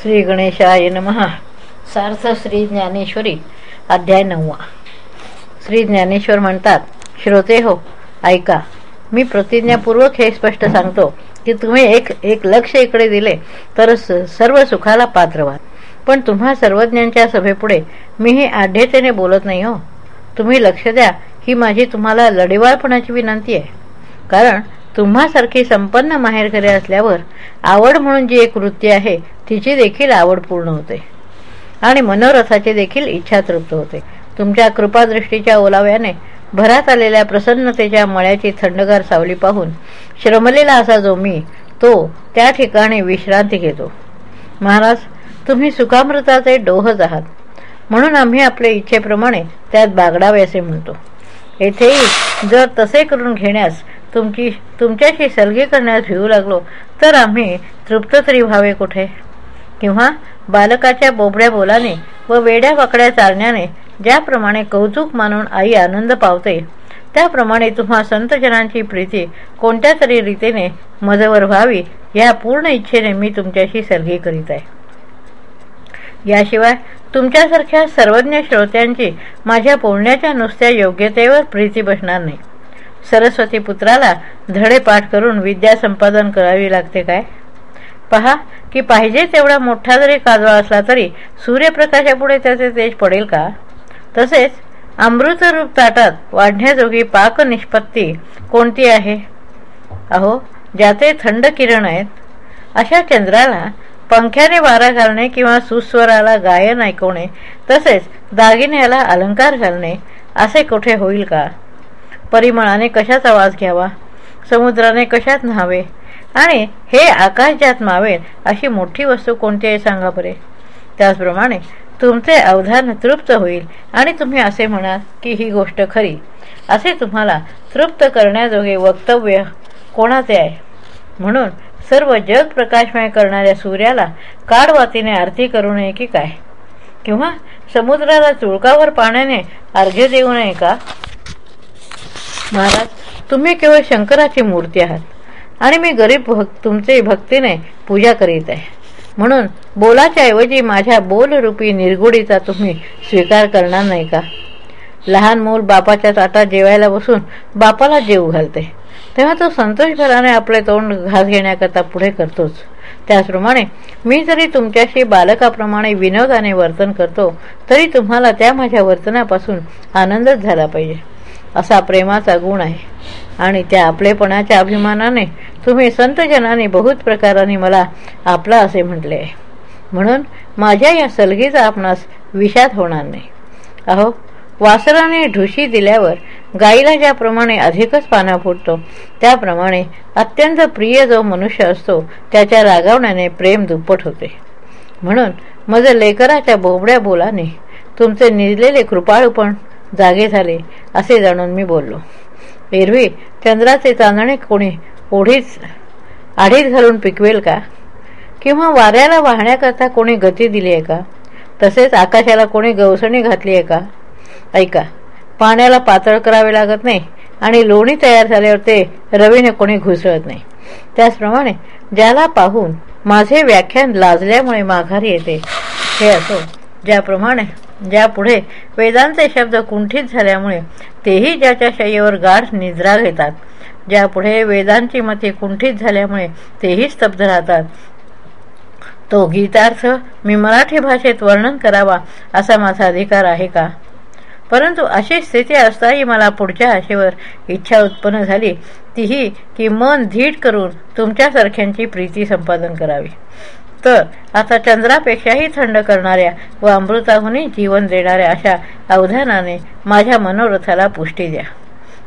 श्री गणेशाय नमः. सार्थ श्री ज्ञानेश्वरी अध्याय नववा. श्री ज्ञानेश्वर म्हणतात श्रोते हो ऐका मी प्रतिज्ञापूर्वक हे स्पष्ट सांगतो की तुम्ही एक एक लक्ष इकडे दिले तर सर्व सुखाला पात्र व्हा. पण तुम्हा सर्वज्ञांच्या सभेपुढे मी हे आढ्यतेने बोलत नाही हो. तुम्ही लक्ष द्या ही माझी तुम्हाला लढिवाळपणाची विनंती आहे. कारण तुम्हासारखी संपन्न माहेरघरे असल्यावर आवड म्हणून जी एक वृत्ती आहे तिची देखील आवड पूर्ण होते. आणि मनोरथाची देखील इच्छा तृप्त होते. तुमच्या कृपादृष्टीच्या ओलाव्याने भरात आलेल्या प्रसन्नतेच्या मळ्याची थंडगार सावली पाहून श्रमलेला असा जो मी तो त्या ठिकाणी विश्रांती घेतो. महाराज तुम्ही सुखामृताचे डोहच आहात. म्हणून आम्ही आपल्या इच्छेप्रमाणे त्यात बागडावे असे म्हणतो. येथेही जर तसे करून घेण्यास तुमची तुमच्याशी सलगी करण्यास भिवू लागलो तर आम्ही तृप्त तरी व्हावे कुठे? किंवा बालकाच्या बोबड्या बोलाने व वेड्या वाकड्या चालण्याने ज्याप्रमाणे कौतुक मानून आई आनंद पावते त्याप्रमाणे तुम्हा संतजनांची प्रीती कोणत्या तरी रीतीने मजवर व्हावी या पूर्ण इच्छेने मी तुमच्याशी सलगी करीत आहे. याशिवाय तुमच्यासारख्या सर्वज्ञ श्रोत्यांची माझ्या बोलण्याच्या नुसत्या योग्यतेवर प्रीती बसणार नाही. सरस्वती पुत्राला धडे पाठ करून विद्या संपादन करावी लागते काय? पहा की पाहिजे तेवढा मोठा जरी काजवा असला तरी सूर्यप्रकाशापुढे त्याचे तेज पडेल का? तसेच अमृतरूप ताटात वाढण्याजोगी पाक निष्पत्ती कोणती आहे? अहो ज्याचे थंड किरण आहेत अशा चंद्राला पंख्याने वारा घालणे किंवा सुस्वराला गायन ऐकवणे तसेच दागिन्याला अलंकार घालणे असे कुठे होईल का? परिमळाने कशाचा वास घ्यावा? समुद्राने कशात न्हावे? आणि हे आकाश ज्यात मावेल अशी मोठी वस्तू कोणती आहे सांगा बरे? त्याचप्रमाणे तुमचे अवधान तृप्त होईल आणि तुम्ही असे म्हणाल की ही गोष्ट खरी. असे तुम्हाला तृप्त करण्याजोगे वक्तव्य कोणाचे आहे? म्हणून सर्व जग प्रकाशमय करणाऱ्या सूर्याला काडवातीने आरती करू नये की काय? किंवा समुद्राला चुळकावर पाण्याने अर्घ्य देऊ नये का? महाराज तुम्ही केवळ शंकराची मूर्ती आहात. आणि मी गरीब भक्त तुमचे भक्तीने पूजा करीत आहे. म्हणून बोलाच्या ऐवजी माझ्या बोलरूपी निर्गुडीचा तुम्ही स्वीकार करणार नाही का? लहान मूल बापाच्या ताटात जेवायला बसून बापाला जेव घालते. तेव्हा तो संतोषभराने आपले तोंड घास घेण्याकरता पुढे करतोच. त्याचप्रमाणे मी जरी तुमच्याशी बालकाप्रमाणे विनोदाने वर्तन करतो तरी तुम्हाला त्या माझ्या वर्तनापासून आनंदच झाला पाहिजे. असा प्रेमाचा गुण आहे. आणि त्या आपलेपणाच्या अभिमानाने तुम्ही संतजनाने बहुत प्रकाराने मला आपला असे म्हटले. आहे म्हणून माझ्या या सलगीचा आपणास विषाद होणार नाही. अहो वासराने ढुशी दिल्यावर गाईला ज्याप्रमाणे अधिकच पाना फुटतो त्याप्रमाणे अत्यंत प्रिय जो मनुष्य असतो त्याच्या रागावण्याने प्रेम दुप्पट होते. म्हणून मज लेकराच्या बोबड्या बोलाने तुमचे निजलेले कृपाळूपण जागे झाले असे जाणून मी बोललो. एरवी चंद्राचे चांदणे कोणी ओढीच आढीत घालून पिकवेल का? किंवा वाऱ्याला वाहण्याकरता कोणी गती दिली आहे का? तसेच आकाशाला कोणी गवसणी घातली आहे का? ऐका पाण्याला पातळ करावे लागत नाही आणि लोणी तयार झाल्यावर ते रवीने कोणी घुसळत नाही. त्याचप्रमाणे ज्याला पाहून माझे व्याख्यान लाजल्यामुळे माघारी येते हे असो ज्याप्रमाणे ज्यापुढे वेदांचे शब्द कुंठित झाल्यामुळे तेही ज्याच्या शय्येवर गाढ निद्रा घेतात. ज्यापुढे वेदांची मते कुंठित झाल्यामुळे तेही स्तब्ध राहतात. तो गीतार्थ मी मराठी भाषेत वर्णन करावा असा माझा अधिकार आहे का? परंतु अशी स्थिती असताही मला पुढच्या आशेवर इच्छा उत्पन्न झाली. तीही की मन धीट करून तुमच्यासारख्यांची प्रीती संपादन करावी. तर आता चंद्रापेक्षाही थंड करणाऱ्या व अमृताहूनही जीवन देणाऱ्या अशा अवधानाने माझ्या मनोरथाला पुष्टी द्या.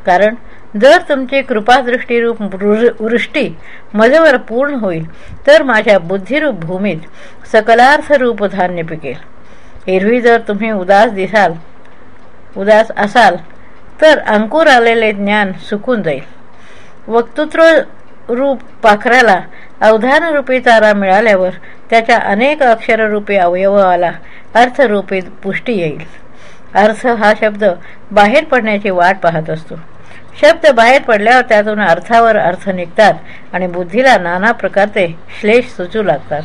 कारण जर तुमची कृपादृष्टीरूप वृष्टी मजवर पूर्ण होईल तर माझ्या बुद्धिरूप भूमीत सकलार्थ रूप धान्य पिकेल. एरवी जर तुम्ही उदास दिसाल उदास असाल तर अंकुर आलेले ज्ञान सुकून जाईल. वक्तृत्व रूप पाखराला अवधानरूपी तारा मिळाल्यावर त्याच्या अनेक अक्षररूपी अवयवाला अर्थरूपी पुष्टी येईल. अर्थ हा शब्द बाहेर पडण्याची वाट पाहत असतो. शब्द बाहेर पडल्यावर त्यातून अर्थावर अर्थ निघतात आणि बुद्धीला नाना प्रकारचे श्लेष सुचू लागतात.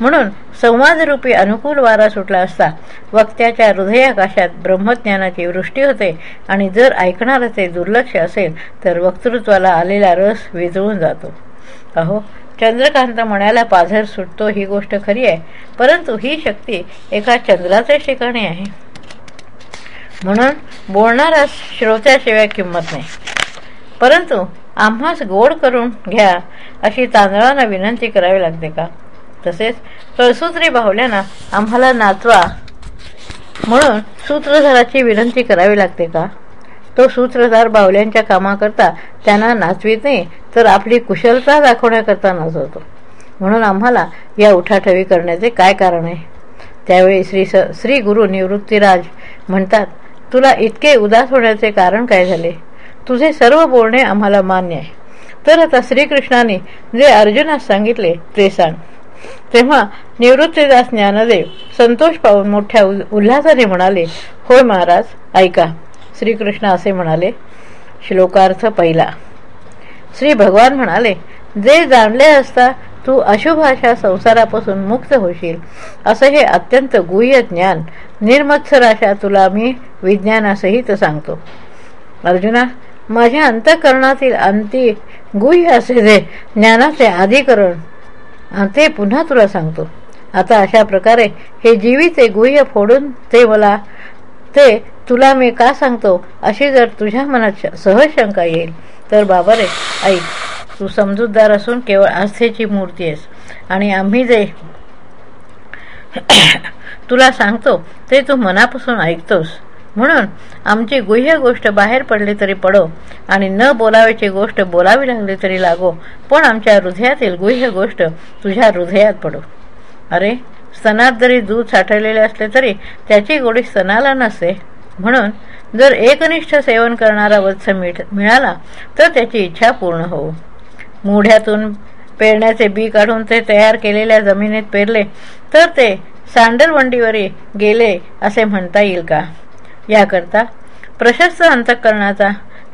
म्हणून संवादरूपी अनुकूल वारा सुटला असता वक्त्याच्या हृदयाकाशात ब्रह्मज्ञानाची वृष्टी होते आणि जर ऐकणाराचे दुर्लक्ष असेल तर वक्तृत्वाला आलेला रस विजळून जातो. अहो चंद्रकांत म्हणायला पाझर सुटतो ही गोष्ट खरी आहे. परंतु ही शक्ती एका चंद्राच्याच ठिकाणी आहे. म्हणून बोलणारा श्रोत्याशिवाय किंमत नाही. परंतु आम्हास गोड करून घ्या अशी तांदळांना विनंती करावी लागते का? तसेच कळसूत्री बाहुल्यानं आम्हाला नाचवा म्हणून सूत्रधाराची विनंती करावी लागते का? तो सूत्रधार बाहुल्यांच्या कामाकरता त्यांना नाचवीत नाही तर आपली कुशलता दाखवण्याकरता नाचवतो. म्हणून आम्हाला या उठाठवी करण्याचे काय कारण आहे? त्यावेळी श्री स श्री गुरु निवृत्तीराज म्हणतात तुला इतके उदास होण्याचे कारण काय झाले? तुझे सर्व बोलणे आम्हाला मान्य आहे. तर आता श्रीकृष्णाने जे अर्जुनास सांगितले ते सांग. तेव्हा निवृत्तीदास ज्ञानदेव संतोष पाहून मोठ्या उल्हासाने म्हणाले होय महाराज ऐका. श्रीकृष्ण असे म्हणाले श्लोकार्थ पहिला. श्री भगवान म्हणाले जे जाणले असता तू अशुभाशा संसारापासून मुक्त होशील. असं हे अत्यंत गुह्य ज्ञान. निर्मत्सराशा तुला मी विज्ञानासहित सांगतो. अर्जुना माझ्या अंतःकरणातील अंती गुह्य असे जे ज्ञानाचे अधिकरण ते पुन्हा तुला सांगतो. आता अशा प्रकारे हे जीवीचे गुह्य फोडून ते मला ते तुला मी का सांगतो अशी जर तुझ्या मनात सहज शंका येईल. तर बाबा रे ऐक तू समजूतदार असून केवळ आस्थेची मूर्ती आहेस. आणि आम्ही जे तुला सांगतो ते तू मनापासून ऐकतोस. म्हणून आमची गुह्य गोष्ट बाहेर पडली तरी पडो आणि न बोलावायची गोष्ट बोलावी लागली तरी लागो पण आमच्या हृदयातील गुह्य गोष्ट तुझ्या हृदयात पडो. अरे स्तनात जरी दूध साठवलेले असले तरी त्याची गोडी स्तनाला नसते म्हणून जर एकनिष्ठ सेवन करणारा वत्स मिळाला तर त्याची इच्छा पूर्ण होऊ. मोढ्यातून पेरण्याचे बी काढून ते तयार केलेल्या जमिनीत पेरले तर ते सांडरवंडीवरी गेले असे म्हणता येईल का? याकरता प्रशस्त अंतकरणाचा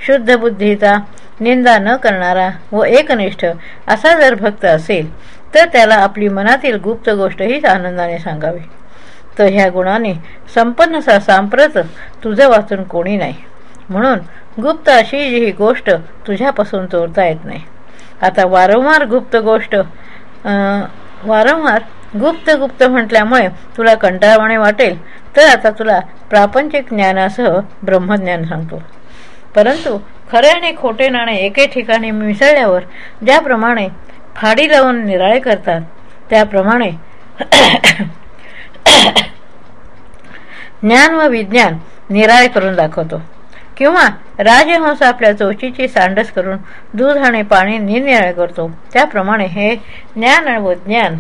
शुद्ध बुद्धीचा निंदा न करणारा व एकनिष्ठ असा जर भक्त असेल तर त्याला आपली मनातील गुप्त गोष्ट हीच आनंदाने सांगावी. तर ह्या गुणाने संपन्न सांप्रत तुझं वाचून कोणी नाही. म्हणून गुप्त अशी जी ही गोष्ट तुझ्यापासून चोरता येत नाही. आता वारंवार गुप्त गोष्ट वारंवार गुप्त गुप्त म्हटल्यामुळे तुला कंटाळवाणे वाटेल तर आता तुला प्रापंचिक ज्ञानासह ब्रह्मज्ञान सांगतो. परंतु खरे आणि खोटे नाणे एके ठिकाणी मिसळल्यावर ज्याप्रमाणे फाडी लावून निराळे करतात त्याप्रमाणे ज्ञान व विज्ञान निराळे करून दाखवतो. किंवा राजहंस आपल्या चोचीची सांडस करून दूध आणि पाणी निनिराळे करतो. त्याप्रमाणे हे ज्ञान व ज्ञान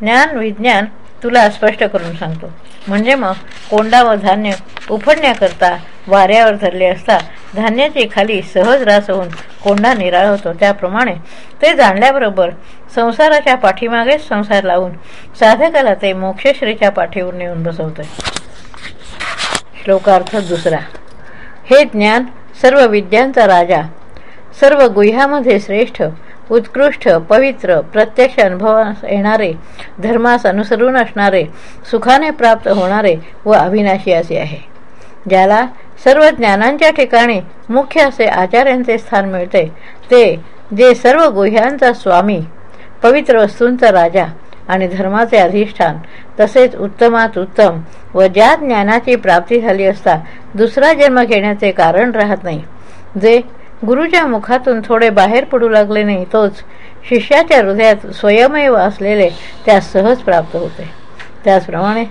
ज्ञान विज्ञान तुला स्पष्ट करून सांगतो. म्हणजे मग कोंडा व धान्य उफडण्याकरता वाऱ्यावर धरले असता धान्याची खाली सहज रास होऊन कोंडा निराळ होतो. त्याप्रमाणे ते जाणल्याबरोबर संसाराच्या पाठीमागेच संसार लावून साधकाला ते मोक्षश्रीच्या पाठीवर नेऊन बसवते श्लोकार्थ दुसरा. हे ज्ञान सर्व विद्यांचा राजा सर्व गुह्यामध्ये श्रेष्ठ उत्कृष्ट पवित्र प्रत्यक्ष अनुभवास येणारे धर्मास अनुसरून असणारे सुखाने प्राप्त होणारे व अविनाशी असे आहे. ज्याला सर्व ज्ञानांच्या ठिकाणी मुख्य असे आचार्यांचे स्थान मिळते. ते जे सर्व गुह्यांचा स्वामी पवित्र वस्तूंचा राजा आणि धर्माचे अधिष्ठान तसेच उत्तमात उत्तम व ज्या ज्ञानाची प्राप्ती झाली असता दुसरा जन्म घेण्याचे कारण राहत नाही. जे गुरुच्या मुखातून थोडे बाहेर पडू लागले नाही तोच शिष्याच्या हृदयात स्वयमेव असलेले त्या सहज प्राप्त होते. त्याचप्रमाणे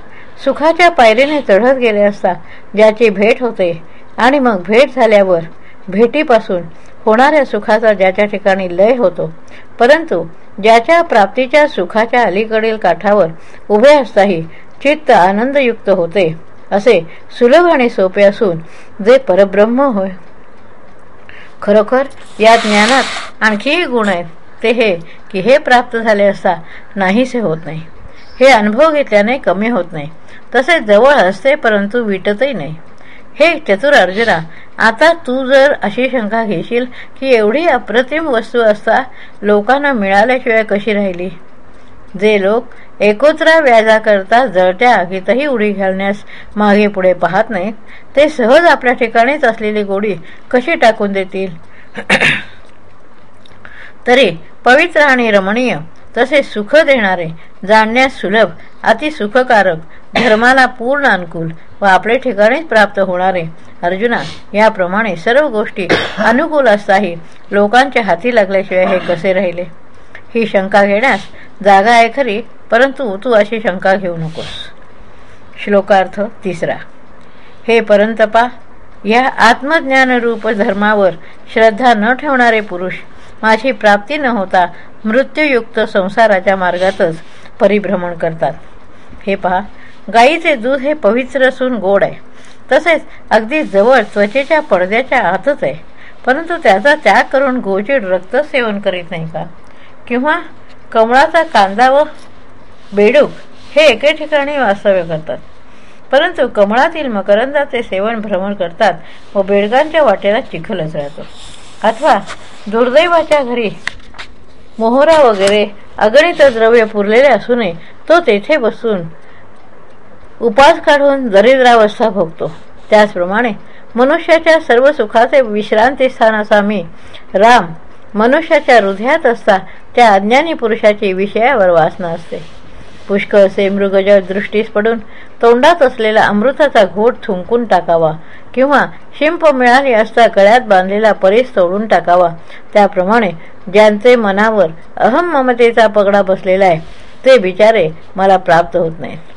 सुखाच्या पायरीने चढत गेले असता ज्याची भेट होते आणि मग भेट झाल्यावर भेटीपासून होणाऱ्या सुखाचा ज्याच्या ठिकाणी लय होतो परंतु ज्याच्या प्राप्तीच्या सुखाच्या अलीकडील काठावर उभे असताही चित्त आनंदयुक्त होते असे सुलभ आणि सोपे असून जे परब्रह्म होय. खरोखर या ज्ञानात आणखीही गुण आहेत ते हे की हे प्राप्त झाले असता नाहीसे होत नाही. हे अनुभव घेतल्याने कमी होत नाही. तसे जवळ असते परंतु विटतही नाही. हे चतुर अर्जुना आता तू जर अशी शंका घेशील की एवढी अप्रतिम वस्तू असता लोकांना मिळाल्याशिवाय कशी राहिली? जे लोक एकोत्रा व्याजाकरता जळत्या आगीतही उडी घालण्यास मागे पुढे पाहत नाहीत ते सहज आपल्या ठिकाणीच असलेली गोडी कशी टाकून देतील? तरी पवित्र आणि रमणीय तसे सुख देणारे जाणण्यास सुलभ अतिसुखकारक धर्माला पूर्ण अनुकूल व आपले ठिकाणीच प्राप्त होणारे. अर्जुना याप्रमाणे सर्व गोष्टी अनुकूल असताही लोकांच्या हाती लागल्याशिवाय हे कसे राहिले? ही शंका घेण्यास जागा आहे खरी परंतु तू अशी शंका घेऊ नकोस. श्लोकार्थ तिसरा. हे परंतपा या आत्मज्ञानरूप धर्मावर श्रद्धा न ठेवणारे पुरुष माझी प्राप्ती न होता मृत्यूयुक्त संसाराच्या मार्गातच परिभ्रमण करतात. हे पहा गाईचे दूध हे पवित्र असून गोड आहे. तसेच अगदी जवळ त्वचेच्या पडद्याच्या आतच आहे. परंतु त्याचा त्याग करून गोचिड रक्त सेवन करीत नाही का? किंवा कमळाचा कांदा व बेडूक हे एके ठिकाणी वास्तव्य करतात. परंतु कमळातील मकरंदाचे सेवन भ्रमण करतात व बेडगांच्या वाटेला चिखलच राहतो. अथवा दुर्दैवाच्या घरी मोहरा वगैरे अगणित द्रव्य पुरलेले असूनही तो तेथे बसून उपास काढून दरिद्रावस्था भोगतो. त्याचप्रमाणे मनुष्याच्या सर्व सुखाचे विश्रांती स्थान असा मी राम मनुष्याच्या हृदयात असता त्या अज्ञानी पुरुषाची विषयावर वासना असते. पुष्कळ असे मृगजळ दृष्टीस पडून तोंडात असलेला अमृताचा घोट थुंकून टाकावा किंवा शिंप मिळाली असता गळ्यात बांधलेला परीस तोडून टाकावा. त्याप्रमाणे ज्यांचे मनावर अहम ममतेचा पगडा बसलेला आहे ते बिचारे मला प्राप्त होत नाहीत.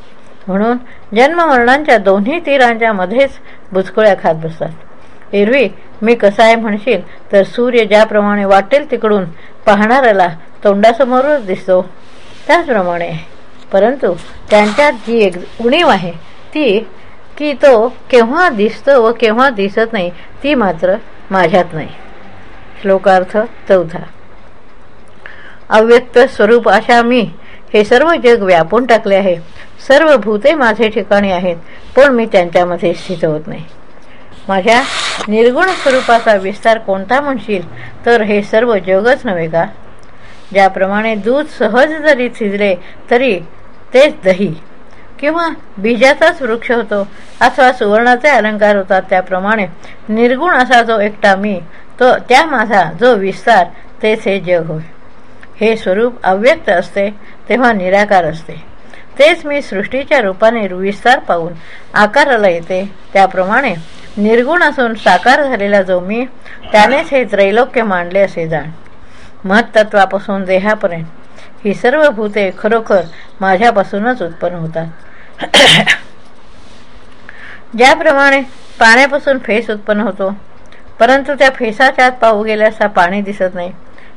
म्हणून जन्ममरणांच्या दोन्ही तीरांच्या मध्येच बुचकुळ्या खात बसतात. एरवी मी कसा आहे म्हणशील तर सूर्य ज्याप्रमाणे वाटेल तिकडून पाहणाऱ्याला तोंडासमोरच दिसतो. त्याचप्रमाणे परंतु त्यांच्यात जी एक उणीव आहे ती की तो केव्हा दिसतो व केव्हा दिसत नाही ती मात्र माझ्यात नाही. श्लोकार्थ चौथा. अव्यक्त स्वरूप अशा मी हे सर्व जग व्यापून टाकले आहे. सर्व भूते माझे ठिकाणी आहेत पण मी त्यांच्यामध्ये स्थित होत नाही. माझ्या निर्गुण स्वरूपाचा विस्तार कोणता म्हणशील? तर हे सर्व जगच नव्हे का? ज्याप्रमाणे दूध सहज जरी शिजले तरी तेच दही. किंवा बीजाचाच वृक्ष होतो अथवा सुवर्णाचे अलंकार होतात त्याप्रमाणे निर्गुण असा जो एकटा मी तो त्या माझा जो विस्तार तेच हे जग होय. हे स्वरूप अव्यक्त असते तेव्हा निराकार असते. तेच मी सृष्टीच्या रूपाने विस्तार पाहून आकाराला येते. त्याप्रमाणे निर्गुण असून साकार झालेला जो मी त्यानेच हे त्रैलोक्य मांडले असे जाण. महत्त्वापासून देहापर्यंत ही सर्व भूते खरोखर माझ्यापासूनच उत्पन्न होतात. ज्याप्रमाणे पाण्यापासून फेस उत्पन्न होतो परंतु त्या फेसाच्या आत पाहू गेल्यास पाणी दिसत नाही.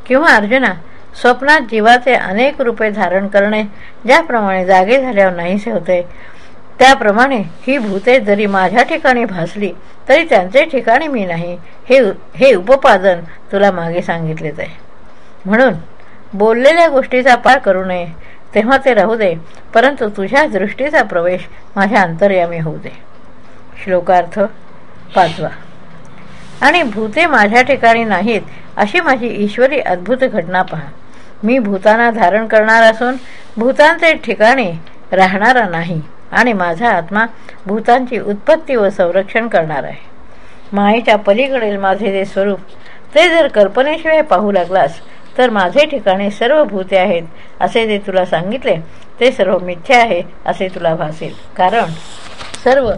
किंवा अर्जुना स्वप्नात जीवाचे अनेक रूपे धारण करणे ज्याप्रमाणे जागे झाल्यावर नाहीसे होते त्याप्रमाणे ही भूते जरी माझ्या ठिकाणी भासली तरी त्यांचे ठिकाणी मी नाही. हे हे उपपादन तुला मागे सांगितलेच आहे. म्हणून बोललेल्या गोष्टीचा पार करू नये. तेव्हा ते राहू दे परंतु तुझ्या दृष्टीचा प्रवेश माझ्या अंतर्यामी होऊ दे. श्लोकार्थ पाचवा. आणि भूते माझ्या ठिकाणी नाहीत अशी माझी ईश्वरी अद्भुत घटना पहा. मी भूताना धारण करणार असून भूतांचे ठिकाणी राहणारा नाही आणि माझा आत्मा भूतांची उत्पत्ती व संरक्षण करणार आहे. मायेच्या पलीकडील माझे जे स्वरूप ते जर कल्पनेशिवाय पाहू लागलास तर माझे ठिकाणी सर्व भूते आहेत असे जे तुला सांगितले ते सर्व मिथ्या आहे असे तुला भासेल. कारण सर्व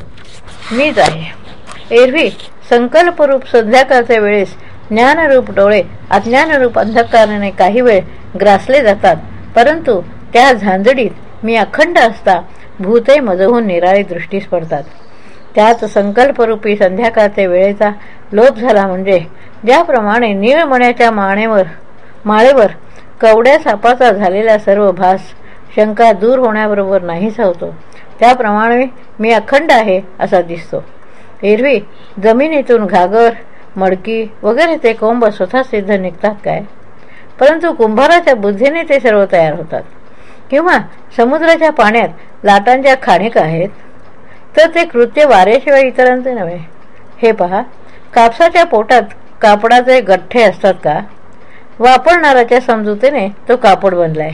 मीच आहे. एरवी संकल्परूप संध्याकाळच्या वेळेस ज्ञानरूप डोळे अज्ञानरूप अंधकाराने काही वेळ ग्रासले जातात. परंतु त्या झांजडीत मी अखंड असता भूते मजहून निराळी दृष्टीस पडतात त्याच संकल्परूपी संध्याकाळचे वेळेचा लोप झाला म्हणजे ज्याप्रमाणे निळमण्याच्या मानेवर माळेवर कवड्या सापाचा झालेला सर्व भास शंका दूर होण्याबरोबर नाहीसा होतो. त्याप्रमाणे मी अखंड आहे असा दिसतो. एरवी जमिनीतून घागर मडकी वगैरे ते कोंब स्वतः सिद्ध निघतात काय? परंतु कुंभाराच्या बुद्धीने ते सर्व तयार होतात. किंवा समुद्राच्या पाण्यात लाटांच्या खाणिक आहेत तर ते कृत्य वाऱ्याशिवाय इतरांचे नव्हे. हे पहा कापसाच्या पोटात कापडाचे गठ्ठे असतात का? वापरणाऱ्याच्या समजुतीने तो कापड बनलाय.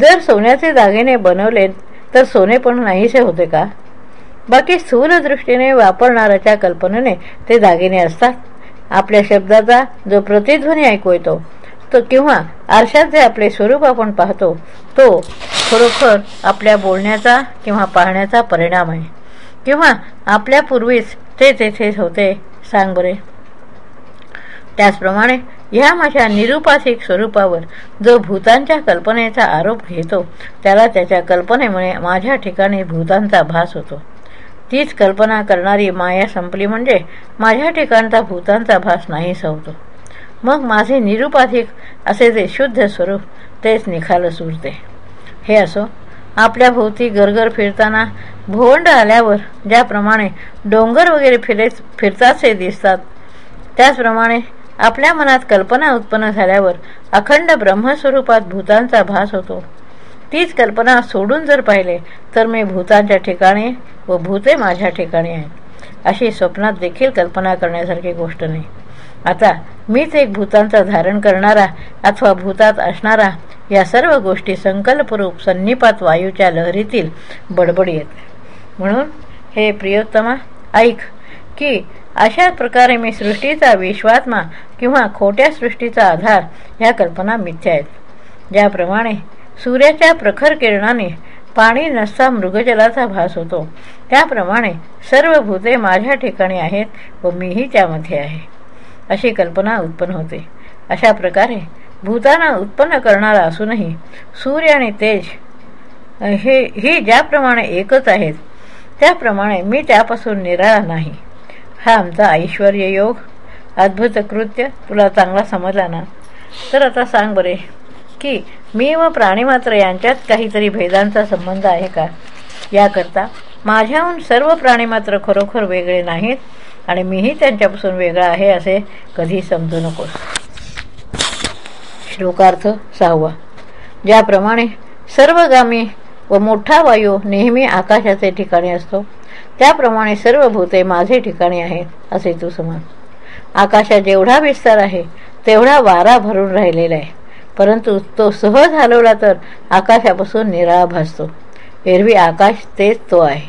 जर सोन्याचे दागिने बनवले तर सोने पण नाहीसे होते का? बाकी स्थूल दृष्टीने वापरणाऱ्याच्या कल्पनेने ते दागिने असतात. आपल्या शब्दाचा जो प्रतिध्वनी ऐकू येतो तो किंवा आरशात जे आपले स्वरूप आपण पाहतो तो खरोखर आपल्या बोलण्याचा किंवा पाहण्याचा परिणाम आहे. किंवा आपल्यापूर्वीच ते तेथेच होते सांग बरे. त्याचप्रमाणे ह्या माझ्या निरुपासिक स्वरूपावर जो भूतांच्या कल्पनेचा आरोप घेतो त्याला त्याच्या कल्पनेमुळे माझ्या ठिकाणी भूतांचा भास होतो. तीच कल्पना करणारी माया संपली म्हणजे माझ्या ठिकाणचा भूतांचा भास नाही होतो मग माझे निरुपाधिक असे जे शुद्ध स्वरूप तेच निखालस उरते हे असो आपल्या भोवती गरगर फिरताना भोवंड आल्यावर ज्याप्रमाणे डोंगर वगैरे फिरे फिरताचे दिसतात त्याचप्रमाणे आपल्या मनात कल्पना उत्पन्न झाल्यावर अखंड ब्रह्मस्वरूपात भूतांचा भास होतो. तीच कल्पना सोडून जर पाहिले तर मी भूतांच्या ठिकाणी व भूते माझ्या ठिकाणी आहेत अशी स्वप्नात देखील कल्पना करण्यासारखी गोष्ट नाही. आता मीच एक भूतांचा धारण करणारा अथवा भूतात असणारा या सर्व गोष्टी संकल्परूप संनिपात वायूच्या लहरीतील बडबडी आहेत म्हणून हे प्रियोत्तमा ऐक की अशा प्रकारे मी सृष्टीचा विश्वात्मा किंवा खोट्या सृष्टीचा आधार ह्या कल्पना मिथ्या आहेत. ज्याप्रमाणे सूर्याच्या प्रखर किरणाने पाणी नसता मृगजलाचा भास होतो. त्याप्रमाणे सर्व भूते माझ्या ठिकाणी आहेत व मीही त्यामध्ये आहे. अशी कल्पना उत्पन्न होते. अशा प्रकारे भूतांना उत्पन्न करणारा असूनही सूर्य आणि तेज हे ही ज्याप्रमाणे एकच आहेत त्याप्रमाणे मी त्यापासून निराळा नाही. हा आमचा ऐश्वर योग. अद्भुत कृत्य. तुला चांगला समजला ना? तर आता सांग बरे की मी व प्राणीमात्र यांच्यात काहीतरी भेदांचा संबंध आहे का? याकरता माझ्याहून सर्व प्राणीमात्र खरोखर वेगळे नाहीत आणि मीही त्यांच्यापासून वेगळा आहे असे कधी समजू नकोस. श्लोकार्थ सहावा. ज्याप्रमाणे सर्वगामी व मोठा वायू नेहमी आकाशाचे ठिकाणी असतो त्याप्रमाणे सर्व भूते माझे ठिकाणी आहेत असे तू समज. आकाशात जेवढा विस्तार आहे तेवढा वारा भरून राहिलेला आहे. परंतु तो सहज हलवला तर आकाशापासून निराळा भासतो एरवी आकाश तेच तो आहे.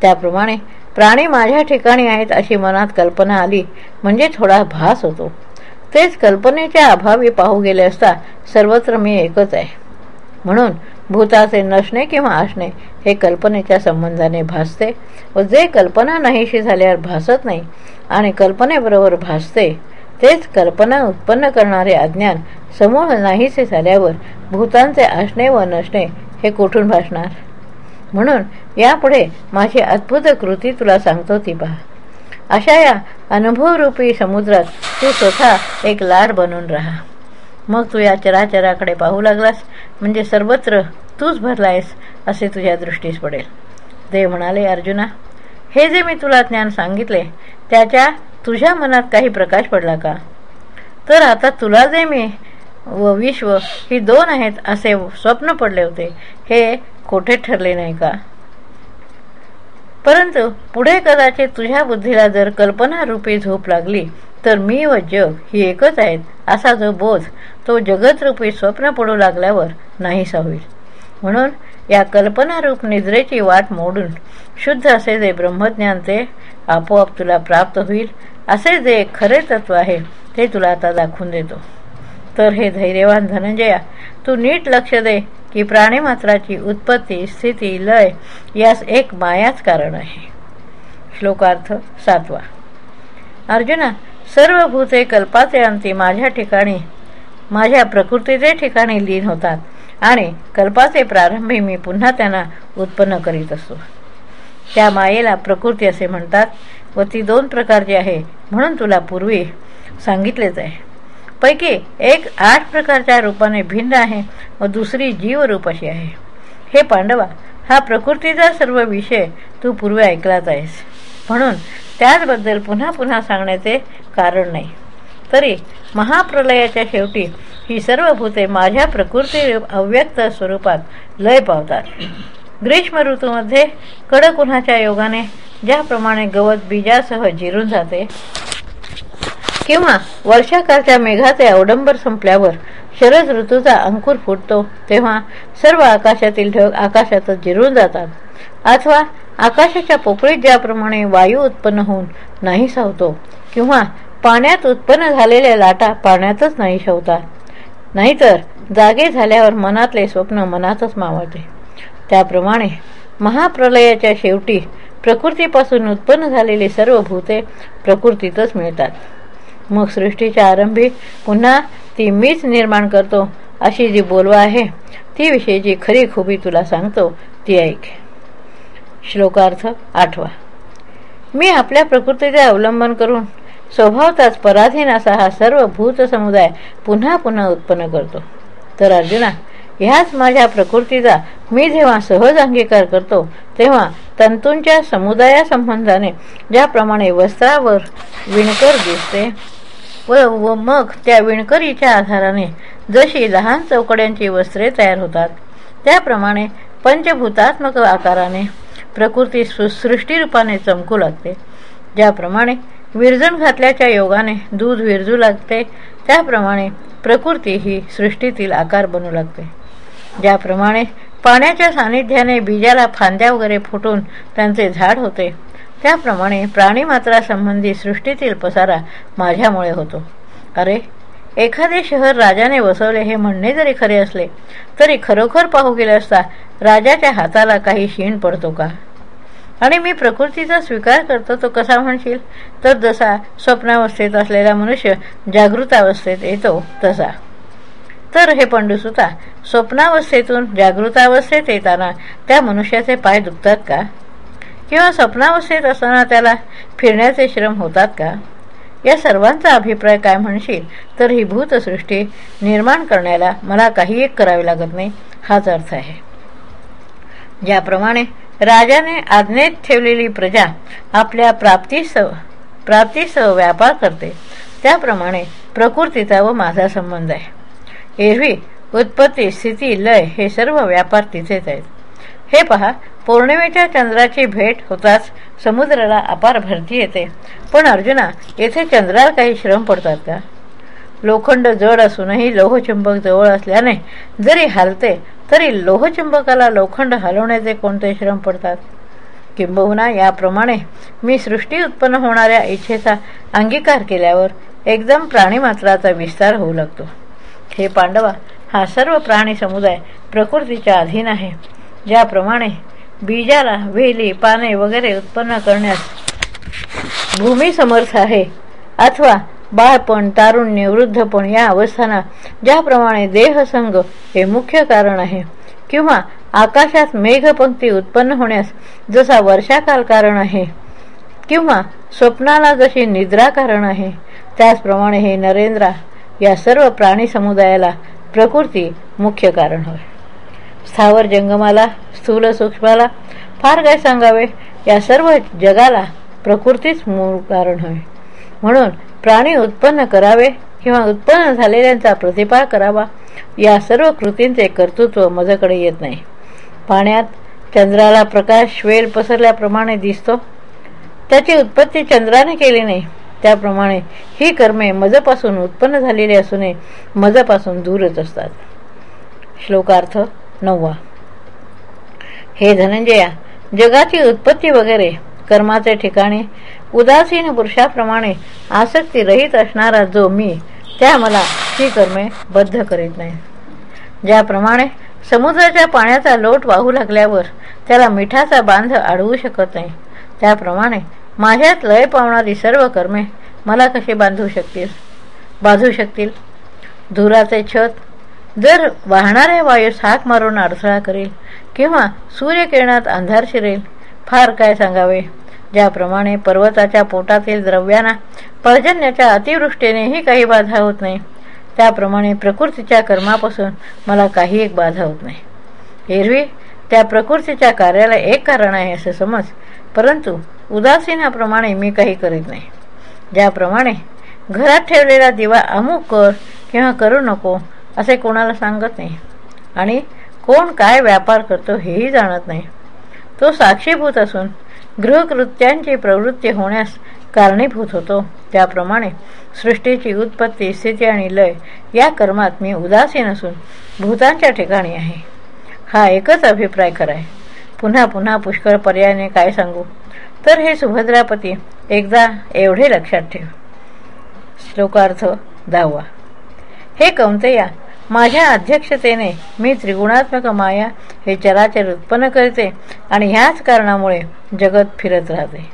त्याप्रमाणे प्राणी माझ्या ठिकाणी आहेत अशी मनात कल्पना आली म्हणजे थोडा भास होतो. तेच कल्पनेच्या अभावी पाहू गेले असता सर्वत्र मी एकच आहे. म्हणून भूताचे नसणे किंवा असणे हे कल्पनेच्या संबंधाने भासते व जे कल्पना नाहीशी झाल्यावर भासत नाही आणि कल्पनेबरोबर भासते तेच कल्पना उत्पन्न करणारे अज्ञान समूह नाहीसे झाल्यावर भूतांचे असणे व नसणे हे कुठून भासणार? म्हणून यापुढे माझी अद्भुत कृती तुला सांगतो ती पहा अशा या अनुभवरूपी समुद्रात तू स्वतः एक लाड बनून राहा. मग तू या चराचराकडे पाहू लागलास म्हणजे सर्वत्र तूच भरलायस असे तुझ्या दृष्टीस पडेल. देव म्हणाले अर्जुना हे जे मी तुला ज्ञान सांगितले त्याच्या तुझ्या मनात काही प्रकाश पडला का? तर आता तुला जे मी व विश्व ही दोन आहेत असे स्वप्न पडले होते हे खोटे ठरले नाही का? परंतु पुढे कदाचित तुझ्या बुद्धीला जर कल्पनारूपी झोप लागली तर मी व जग ही एकच आहेत असा जो बोध तो जगतरूपी स्वप्न पडू लागल्यावर नाहीसा होईल. म्हणून या कल्पनारूप निद्रेची वाट मोडून शुद्ध असे जे ब्रह्मज्ञान ते आपोआप तुला प्राप्त होईल असे जे खरे तत्व आहे ते तुला आता दाखवून देतो. तर हे धैर्यवान धनंजया तू नीट लक्ष दे की प्राणीमात्राची उत्पत्ती स्थिती लय यास एक मायाच कारण आहे. श्लोकार्थ सातवा. अर्जुना सर्व भूते कल्पाचे अंती माझ्या ठिकाणी माझ्या प्रकृतीचे ठिकाणी लीन होतात आणि कल्पाचे प्रारंभी मी पुन्हा त्यांना उत्पन्न करीत असतो. त्या मायेला प्रकृती असे म्हणतात व ती दोन प्रकारची आहे म्हणून तुला पूर्वी सांगितलेच आहे. पैकी एक आठ प्रकारच्या रूपाने भिन्न आहे व दुसरी जीवरूप अशी आहे. हे पांडवा हा प्रकृतीचा सर्व विषय तू पूर्वी ऐकलाच आहेस. म्हणून त्याचबद्दल पुन्हा पुन्हा सांगण्याचे कारण नाही. तरी महाप्रलयाच्या शेवटी ही सर्व भूते माझ्या प्रकृती अव्यक्त स्वरूपात लय पावतात. ग्रीष्म ऋतूमध्ये कडक उन्हाच्या योगाने ज्याप्रमाणे गवत बीजासह जिरून जाते किंवा वर्षाकाळच्या मेघाचे अवडंबर संपल्यावर शरद ऋतूचा अंकुर फुटतो तेव्हा सर्व आकाशातील ढग आकाशातच जिरून जातात. अथवा आकाशाच्या पोकळीत ज्याप्रमाणे वायू उत्पन्न होऊन नाही सावतो किंवा पाण्यात उत्पन्न झालेल्या लाटा पाण्यातच नाही शवतात नाहीतर जागे झाल्यावर मनातले स्वप्न मनातच मावळते. त्याप्रमाणे महाप्रलयाच्या शेवटी प्रकृतीपासून उत्पन्न झालेली सर्व भूते प्रकृतीतच मिळतात. मग सृष्टीच्या आरंभी पुन्हा ती मीच निर्माण करतो अशी जी बोलवा आहे ती विषयीची खरी खुबी तुला सांगतो ती ऐक. श्लोकार्थ आठवा. मी आपल्या प्रकृतीचे अवलंबन करून स्वभावताच पराधीन असा हा सर्व भूत समुदाय पुन्हा पुन्हा उत्पन्न करतो. तर अर्जुना ह्याच माझ्या प्रकृतीचा मी जेव्हा सहज अंगीकार करतो तेव्हा तंतूंच्या समुदाया संबंधाने ज्याप्रमाणे वस्त्रावर विणकर दिसते व व मग त्या विणकरीच्या आधाराने जशी लहान चौकड्यांची वस्त्रे तयार होतात त्याप्रमाणे पंचभूतात्मक आकाराने प्रकृती सृष्टीरूपाने चमकू लागते. ज्याप्रमाणे विरजण घातल्याच्या योगाने दूध विरजू लागते त्याप्रमाणे प्रकृती ही सृष्टीतील आकार बनू लागते. ज्याप्रमाणे पाण्याच्या सानिध्याने बीजाला फांद्या वगैरे फुटून त्यांचे झाड होते. त्याप्रमाणे प्राणीमात्रासंबंधी सृष्टीतील पसारा माझ्यामुळे होतो. अरे एखादे शहर राजाने वसवले हे म्हणणे जरी खरे असले तरी खरोखर पाहू गेले असता राजाच्या हाताला काही शीण पडतो का? आणि मी प्रकृतीचा स्वीकार करतो तो कसा म्हणशील? तर जसा स्वप्नावस्थेत असलेला मनुष्य जागृतावस्थेत येतो तसा. तर हे पंडूसुता स्वप्नावस्थेतून जागृतावस्थेत येताना त्या मनुष्याचे पाय दुखतात का? किंवा स्वप्नावस्थेत असताना त्याला फिरण्याचे श्रम होतात का? या सर्वांचा अभिप्राय काय म्हणशील? तर ही भूतसृष्टी निर्माण करण्याला मला काही एक करावे लागत नाही हाच अर्थ आहे. ज्याप्रमाणे राजाने आज्ञेत ठेवलेली प्रजा आपल्या प्राप्तीसह प्राप्तीसह व्यापार करते त्याप्रमाणे प्रकृतीचा व माझा संबंध आहे. एरवी उत्पत्ती स्थिती लय हे सर्व व्यापार तिथेच आहेत. हे पहा पौर्णिमेच्या चंद्राची भेट होताच समुद्राला अपार भरती येते. पण अर्जुना येथे चंद्राला काही श्रम पडतात का? लोखंड जड असूनही लोहचुंबक जवळ असल्याने जरी हालते तरी लोहचुंबकाला लोखंड हलवण्याचे कोणते श्रम पडतात? किंबहुना याप्रमाणे मी सृष्टी उत्पन्न होणाऱ्या इच्छेचा अंगीकार केल्यावर एकदम प्राणीमात्राचा विस्तार होऊ लागतो. हे पांडवा हा सर्व प्राणी समुदाय प्रकृतीच्या अधीन आहे. ज्याप्रमाणे बीजाला वेली पाने वगैरे उत्पन्न करण्यास भूमी समर्थ आहे अथवा बाळपण तारुण्य वृद्धपण या अवस्थांना ज्याप्रमाणे देहसंग हे मुख्य कारण आहे किंवा आकाशात मेघपंक्ती उत्पन्न होण्यास जसा वर्षाकाल कारण आहे किंवा स्वप्नाला जशी निद्रा कारण आहे त्याचप्रमाणे हे नरेंद्रा या सर्व प्राणी समुदायाला प्रकृती मुख्य कारण होय. स्थावर जंगमाला स्थूल सूक्ष्माला फार काय सांगावे? या सर्व जगाला प्रकृतीच मूळ कारण होय. म्हणून प्राणी उत्पन्न करावे किंवा उत्पन्न झालेल्यांचा प्रतिपाळ करावा या सर्व कृतींचे कर्तृत्व माझ्याकडे येत नाही. पाण्यात चंद्राला प्रकाश वेल पसरल्याप्रमाणे दिसतो. त्याची उत्पत्ती चंद्राने केली नाही. त्याप्रमाणे ही कर्मे मजपासून उत्पन्न झालेली असूनही मजपासून दूरच असतात. श्लोकार्थ नववा. हे धनंजया जगाची उत्पत्ती वगैरे कर्माचे ठिकाणी उदासीन पुरुषाप्रमाणे आसक्ती रहित असणारा जो मी त्या मला ही कर्मे बद्ध करीत नाही. ज्याप्रमाणे समुद्राच्या पाण्याचा लोट वाहू लागल्यावर त्याला मिठाचा बांध अडवू शकत नाही. त्याप्रमाणे माझ्यात लय पावणारी सर्व कर्मे मला कसे बांधू शकतील? बांधू शकतील? धुराचे छत. जर वाहणाऱ्या वायूस हाक मारून अडथळा करेल किंवा सूर्यकिरणात अंधार शिरेल फार काय सांगावे? ज्याप्रमाणे पर्वताच्या पोटातील द्रव्यांना पर्जन्याच्या अतिवृष्टीनेही काही बाधा होत नाही त्याप्रमाणे प्रकृतीच्या कर्मापासून मला काही एक बाधा होत नाही. एरवी त्या प्रकृतीच्या कार्याला एक कारण आहे असे समज परंतु उदासीनाप्रमाणे मी काही करीत नाही. ज्याप्रमाणे घरात ठेवलेला दिवा अमुक कर किंवा करू नको असे कोणाला सांगत नाही. आणि कोण काय व्यापार करतो हेही जाणत नाही. तो साक्षीभूत असून गृहकृत्यांची प्रवृत्ती होण्यास कारणीभूत होतो. त्याप्रमाणे सृष्टीची उत्पत्ती स्थिती आणि लय या कर्मात मी उदासीन असून भूतांच्या ठिकाणी आहे. हा एकच अभिप्राय कराय पुन्हा पुन्हा पुष्कळ पर्यायाने काय सांगू? तर हे सुभद्रापती एकदा एवढे लक्षात ठेव. श्लोकार्थ दहावा. हे कौंतया माझ्या अध्यक्षतेने मी त्रिगुणात्मक माया हे चराचर उत्पन्न करते आणि ह्याच कारणामुळे जगत फिरत राहते.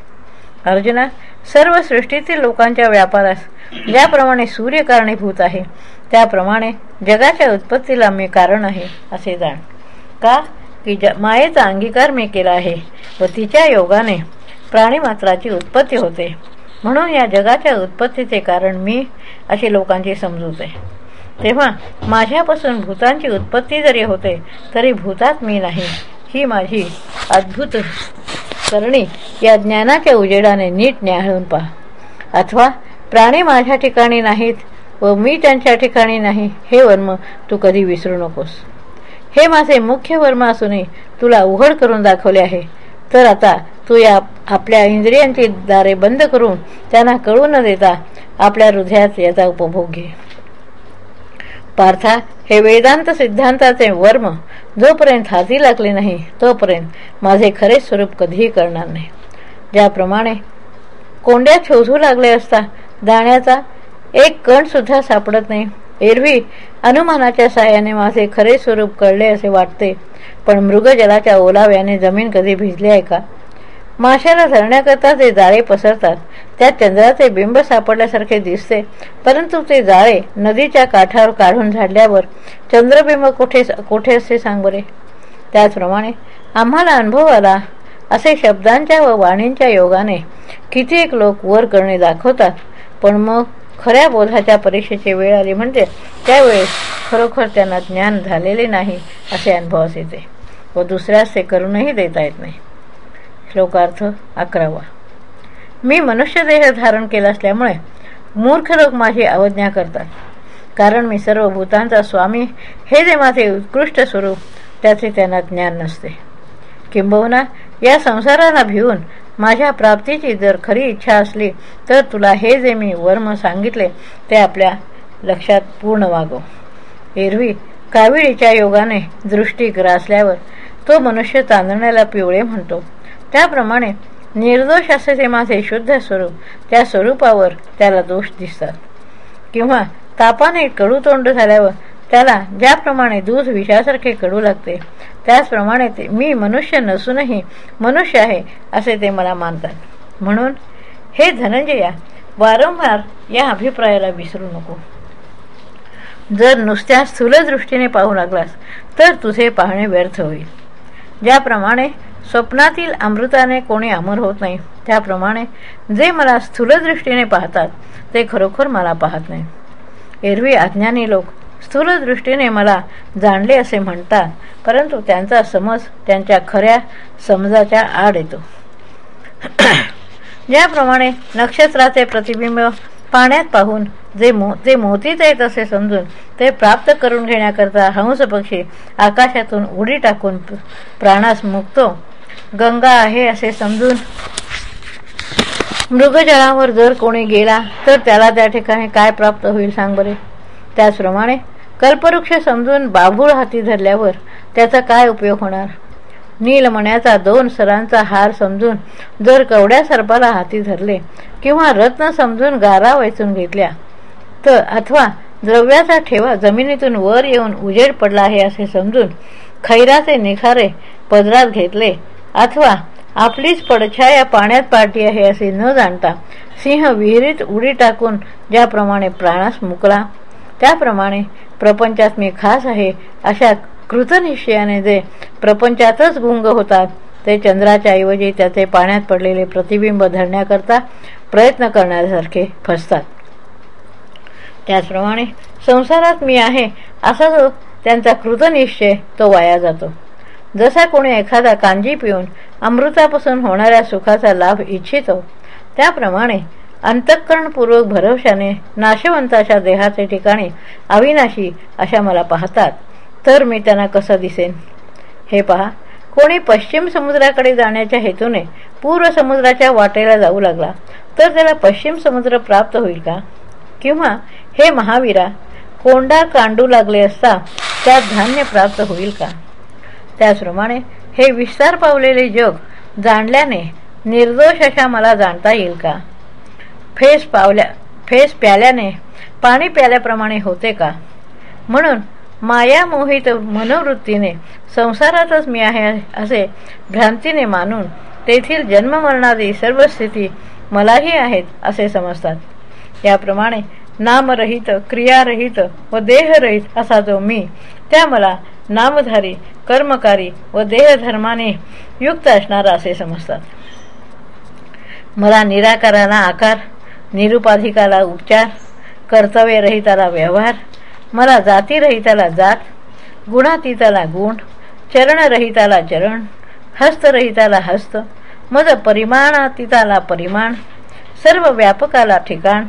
अर्जुना सर्व सृष्टीतील लोकांच्या व्यापारास ज्याप्रमाणे सूर्य कारणीभूत आहे त्याप्रमाणे जगाच्या उत्पत्तीला मी कारण आहे असे जाण. का? की ज मायेचा अंगीकार मी केला आहे व तिच्या योगाने प्राणीमात्राची उत्पत्ती होते. म्हणून या जगाच्या उत्पत्तीचे कारण मी अशी लोकांची समजूत. आहे तेव्हा माझ्यापासून भूतांची उत्पत्ती जरी होते तरी भूतात मी नाही. ही माझी अद्भुत करणी या ज्ञानाच्या उजेडाने नीट न्याहळून पहा. अथवा प्राणी माझ्या ठिकाणी नाहीत व मी त्यांच्या ठिकाणी नाही हे वर्म तू कधी विसरू नकोस. हे माझे मुख्य वर्म असूनही तुला उघड करून दाखवले आहे. तर आता तू या आपल्या इंद्रियांची दारे बंद करून त्यांना कळू न देता आपल्या हृदयात याचा उपभोग घे. पार्था हे वेदांत सिद्धांताचे वर्म जोपर्यंत हाती लागले नाही तोपर्यंत माझे खरे स्वरूप कधीही करणार नाही. ज्याप्रमाणे कोंड्यात शोधू लागले असता दाण्याचा एक कण सुद्धा सापडत नाही एरवी अनुमानाच्या साह्याने माझे खरे स्वरूप कळले असे वाटते पण मृगजलाच्या ओलाव्याने जमीन कधी भिजली आहे का? माशाला धरण्याकरता जे जाळे पसरतात त्यात चंद्राचे बिंब सापडल्यासारखे दिसते परंतु ते जाळे नदीच्या काठावर काढून झाडल्यावर चंद्रबिंब कुठे कुठे असते सांग बरे? त्याचप्रमाणे आम्हाला अनुभव आला असे शब्दांच्या व वाणींच्या योगाने किती एक लोक वर करणे दाखवतात पण मग खऱ्या बोधाच्या परीक्षेची वेळ आली म्हणजे त्यावेळेस खरोखर त्यांना ज्ञान झालेले नाही असे अनुभवास येते. व दुसऱ्यास ते करूनही देता येत नाही. श्लोकार्थ अकरावा. मी मनुष्यदेह धारण केला असल्यामुळे मूर्ख लोक माझी अवज्ञा करतात. कारण मी सर्व भूतांचा स्वामी हे जे माझे उत्कृष्ट स्वरूप त्याचे त्यांना ज्ञान नसते. किंबहुना या संसाराला भिवून माझ्या प्राप्तीची जर खरी इच्छा असली तर तुला हे जे मी वर्म सांगितले ते आपल्या लक्षात पूर्ण वागव एरवी काविळीच्या योगाने दृष्टी ग्रासल्यावर तो मनुष्य तांदण्याला पिवळे म्हणतो. त्याप्रमाणे निर्दोष असे ते माझे शुद्ध स्वरूप त्या स्वरूपावर त्याला दोष दिसतात. किंवा तापाने कडू तोंड झाल्यावर त्याला ज्याप्रमाणे दूध विषासारखे कडू लागते त्याचप्रमाणे ते मी मनुष्य नसूनही मनुष्य आहे असे ते मला मानतात. म्हणून हे धनंजया वारंवार या अभिप्रायाला विसरू नको. जर नुसत्या स्थूल दृष्टीने पाहू लागलास तर तुझे पाहणे व्यर्थ होईल. ज्याप्रमाणे स्वप्नातील अमृताने कोणी अमर होत नाही त्याप्रमाणे जे मला स्थूलदृष्टीने पाहतात ते खरोखर मला पाहत नाही. एरवी अज्ञानी लोक स्थूल दृष्टीने मला जाणले असे म्हणतात परंतु त्यांचा समज त्यांच्या खऱ्या समजाच्या आड येतो. ज्याप्रमाणे नक्षत्राचे प्रतिबिंब पाण्यात पाहून जे मो ते मोतीत येत असे समजून ते प्राप्त करून घेण्याकरता हंस पक्षी आकाशातून उडी टाकून प्राणास मुक्तो. गंगा आहे असे समजून मृगजळावर जर कोणी गेला तर त्याला त्या ठिकाणी काय प्राप्त होईल सांग बरे? त्याचप्रमाणे कल्पवृक्ष समजून बाभूळ हाती धरल्यावर त्याचा काय उपयोग होणार? नीलमण्याचा दोन सरांचा हार समजून जर कवड्या सर्पाला हाती धरले किंवा रत्न समजून गारा वेचून घेतल्या तर अथवा द्रव्याचा ठेवा जमिनीतून वर येऊन उजेड पडला आहे असे समजून खैराचे निखारे पदरात घेतले अथवा आपलीच पडछाया पाण्यात पाठी आहे असे न जाणता सिंह विहिरीत उडी टाकून ज्याप्रमाणे प्राणास मुकला त्याप्रमाणे प्रपंचात मी खास आहे अशा कृतनिश्चयाने जे प्रपंचातच गुंग होतात ते चंद्राच्या ऐवजी त्याचे पाण्यात पडलेले प्रतिबिंब धरण्याकरता प्रयत्न करण्यासारखे फसतात. त्याचप्रमाणे संसारात मी आहे असा जो त्यांचा कृतनिश्चय तो वाया जातो. जसा कोणी एखादा कांजी पिऊन अमृतापासून होणाऱ्या सुखाचा लाभ इच्छितो त्याप्रमाणे अंतःकरणपूर्वक भरवशाने नाशवंताच्या देहाचे ठिकाणी अविनाशी अशा मला पाहतात. तर मी त्यांना कसं दिसेन? हे पहा कोणी पश्चिम समुद्राकडे जाण्याच्या हेतूने पूर्व समुद्राच्या वाटेला जाऊ लागला तर त्याला पश्चिम समुद्र प्राप्त होईल का? किंवा हे महावीरा कोंडा कांडू लागले असता त्यात धान्य प्राप्त होईल का? त्याचप्रमाणे हे विस्तार पावलेले जग जाणल्याने निर्दोष अशा मला जाणता येईल का? फेस पावल्या फेस प्याल्याने पाणी प्याल्याप्रमाणे होते का? म्हणून माया मोहित मनोवृत्तीने संसारातच मी आहे असे भ्रांतीने मानून तेथील जन्ममरणादी सर्व स्थिती मलाही आहेत असे समजतात. याप्रमाणे नामरहित क्रियारहित व देहरहित असा जो मी त्या मला नामधारी कर्मकारी व देहधर्माने युक्त असणारा असे समजतात. मला निराकाराला आकार निरुपाधिकाला उपचार कर्तव्यरहिताला व्यवहार मला जातीरहिताला जात गुणातीताला गुण चरणरहिताला चरण हस्तरहिताला हस्त मज परिमाणातीताला परिमाण सर्व व्यापकाला ठिकाण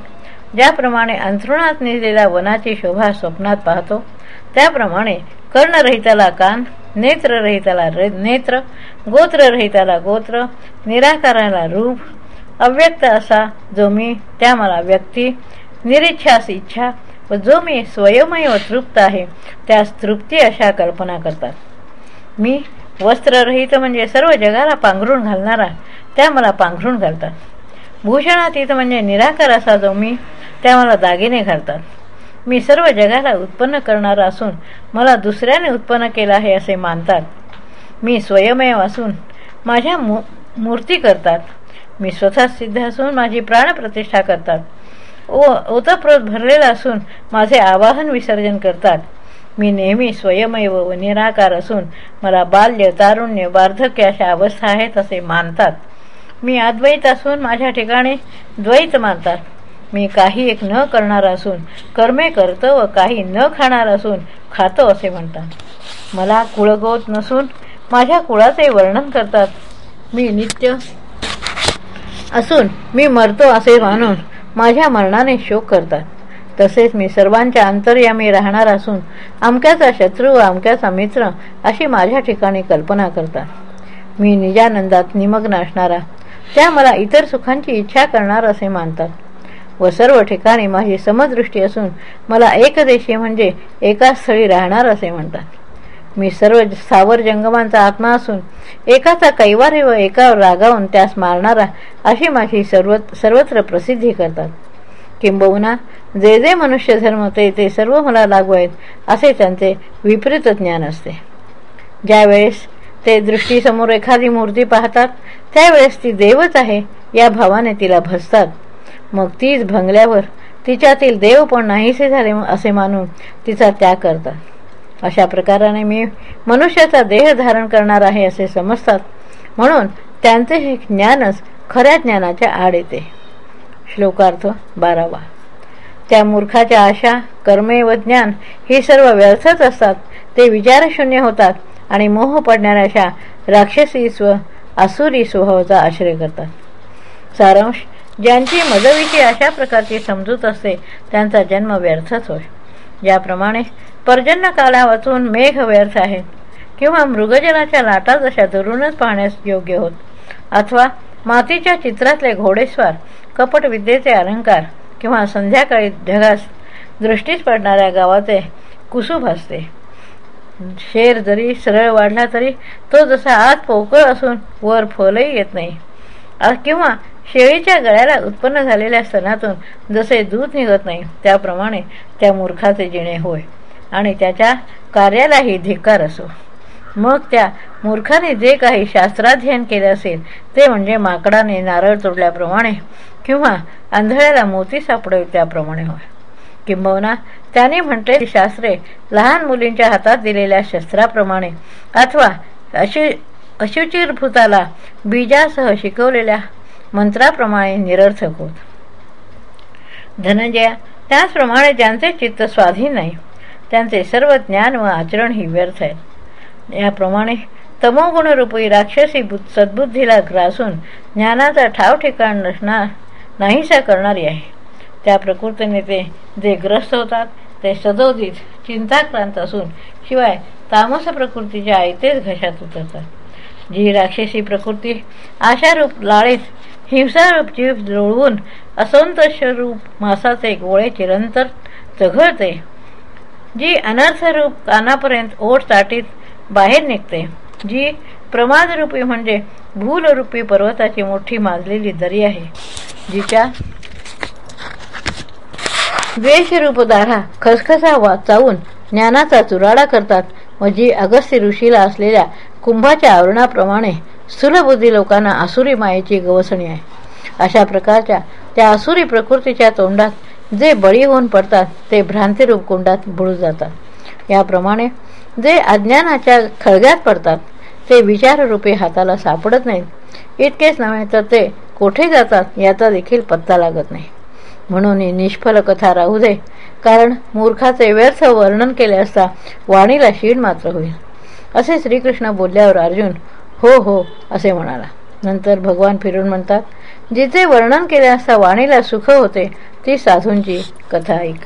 ज्याप्रमाणे अंथरुणात नेलेल्या वनाची शोभा स्वप्नात पाहतो त्याप्रमाणे कर्णरहिताला कान नेत्ररहिताला नेत्र गोत्ररहिताला गोत्र निराकाराला रूप अव्यक्त असा जो मी त्या मला व्यक्ती निरीच्छास इच्छा व जो मी स्वयंमय व तृप्त आहे त्यास तृप्ती अशा कल्पना करतात. मी वस्त्ररहित म्हणजे सर्व जगाला पांघरून घालणारा त्या मला पांघरून घालतात. भूषणातीत म्हणजे निराकार असा जो मी त्या मला दागिने घालतात. मी सर्व जगाला उत्पन्न करणारा असून मला दुसऱ्याने उत्पन्न केलं आहे असे मानतात. मी स्वयमेव असून माझ्या मू मूर्ती करतात. मी स्वतः सिद्ध असून माझी प्राणप्रतिष्ठा करतात. ओ ओतप्रोत भरलेला असून माझे आवाहन विसर्जन करतात. मी नेहमी स्वयमेव व निराकार असून मला बाल्य तारुण्य वार्धक्य अशा अवस्था आहेत असे मानतात. मी अद्वैत असून माझ्या ठिकाणी द्वैत मानतात. मी काही एक न करणार असून कर्मे करतो व काही न खाणार असून खातो असे म्हणतात. मला कुळगोत नसून माझ्या कुळाचे वर्णन करतात. मी नित्य असून मी मरतो असे मानून माझ्या मरणाने शोक करतात. तसेच मी सर्वांच्या अंतर्यामी राहणार असून अमक्याचा शत्रू व अमक्याचा मित्र अशी माझ्या ठिकाणी कल्पना करतात. मी निजानंदात निमग्न असणारा त्या मला इतर सुखांची इच्छा करणार असे मानतात. व सर्व ठिकाणी माझी समदृष्टी असून मला एकदेशी म्हणजे एकाच स्थळी राहणार असे म्हणतात. मी सर्व सावर जंगमांचा आत्मा असून एकाचा कैवारी व एकावर रागावून त्यास मारणारा अशी माझी सर्व सर्वत्र प्रसिद्धी करतात. किंबहुना जे जे मनुष्य धर्म ते ते सर्व मला लागू आहेत असे त्यांचे विपरीत ज्ञान असते. ज्यावेळेस ते दृष्टीसमोर एखादी मूर्ती पाहतात त्यावेळेस ती देवच आहे या भावाने तिला भसतात मग तीच भंगल्यावर तिच्यातील देव पण नाहीसे झाले असे मानून तिचा त्याग करतात. अशा प्रकाराने मी मनुष्याचा देह धारण करणार आहे असे समजतात. म्हणून त्यांचे हे ज्ञानच खऱ्या ज्ञानाच्या आड येते. श्लोकार्थ बारावा. त्या मूर्खाच्या आशा कर्मे व ज्ञान ही सर्व व्यर्थच असतात. ते विचारशून्य होतात आणि मोह पडणाऱ्या अशा राक्षसी स्व आसुरी स्वभावाचा आश्रय करतात. सारांश. ज्यांची मदवीची अशा प्रकारची समजूत असते त्यांचा जन्म व्यर्थच होय. ज्याप्रमाणे पर्जन्य काला वाचून मेघ व्यर्थ आहेत किंवा मृगजलाच्या लाटा जशा दुरूनच पाहण्यास योग्य होत. अथवा मातीच्या चित्रातले घोडेस्वार कपट विद्येचे अलंकार किंवा संध्याकाळी ढगास दृष्टीस पडणाऱ्या गावाचे कुसूब असते. शेर जरी सरळ वाढला तरी तो जसा आत पोकळ असून वर फलही येत नाही. किंवा शेळीच्या गळ्याला उत्पन्न झालेल्या स्तनातून जसे दूध निघत नाही त्याप्रमाणे त्या मूर्खाचे जिणे होय. आणि त्याच्या कार्यालाही धिक्कार असो. मग त्या मूर्खाने जे काही शास्त्राध्ययन केले असेल ते म्हणजे माकडाने नारळ तोडल्याप्रमाणे किंवा आंधळ्याला मोती सापडेल त्याप्रमाणे होय. किंबहुना त्याने म्हटलेली शास्त्रे लहान मुलींच्या हातात दिलेल्या शस्त्राप्रमाणे अथवा अशु अशुचिरभूताला बीजासह शिकवलेल्या मंत्राप्रमाणे निरर्थक होत. धनंजया त्याचप्रमाणे ज्यांचे चित्त स्वाधीन नाही त्यांचे सर्व ज्ञान व आचरण ही व्यर्थ आहे. याप्रमाणे तमोगुणरूपी राक्षसी सद्बुद्धीला ग्रासून ज्ञानाचा ठाव ठिकाण नसणार नाहीसा करणारी आहे. त्या प्रकृतीने ते जे ग्रस्त होतात ते सदोदित चिंताक्रांत असून शिवाय तामस प्रकृतीच्या आयतेच घशात उतरतात. जी राक्षसी प्रकृती आशारूप लाळीत हिंसारूप जीव लोळवून असंतोषरूप मासाचे गोळे चिरंतर चघळते. जी अनर्थरूप कानापर्यंत ओठ चाटीत बाहेर निघते जी प्रमादरूपी म्हणजे भूलरूपी पर्वताची मोठी माजलेली दरी आहे जिच्या द्वेषरूप दाढा खसखसा वाचावून ज्ञानाचा चुराडा करतात व जी अगस्त्य ऋषीला असलेल्या कुंभाच्या आवरणाप्रमाणे स्थूलबुद्धी लोकांना असुरी मायेची गवसणी आहे. अशा प्रकारच्या त्या असुरी प्रकृतीच्या तोंडात जे बळी होऊन पडतात ते भ्रांतीरूप कुंडात बुडू जातात. याप्रमाणे जे अज्ञानाच्या खळग्यात पडतात ते विचाररूपी हाताला सापडत नाहीत. इतकेच नव्हे तर ते कोठे जातात याचा देखील पत्ता लागत नाही. म्हणून ही निष्फल कथा राहू दे कारण मूर्खाचे व्यर्थ वर्णन केले असता वाणीला शीड मात्र होईल. असे श्रीकृष्ण बोलल्यावर अर्जुन हो हो असे म्हणाला. नंतर भगवान फिरून म्हणतात जिचे वर्णन केल्या असता वाणीला सुख होते ती साधूंची कथा ऐक.